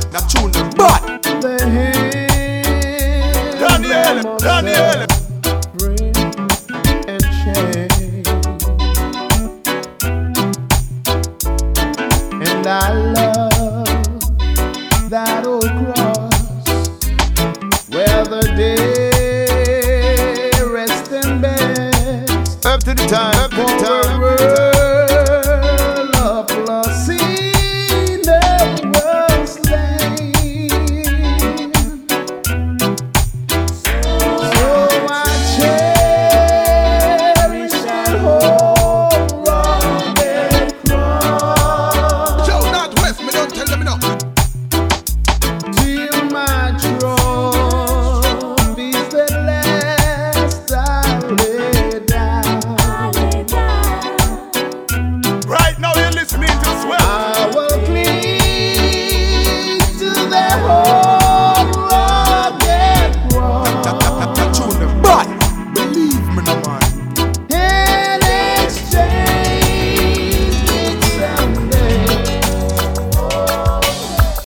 that, that tune is bad. Daniel, Daniel. And I love that old time, up to the time. Well.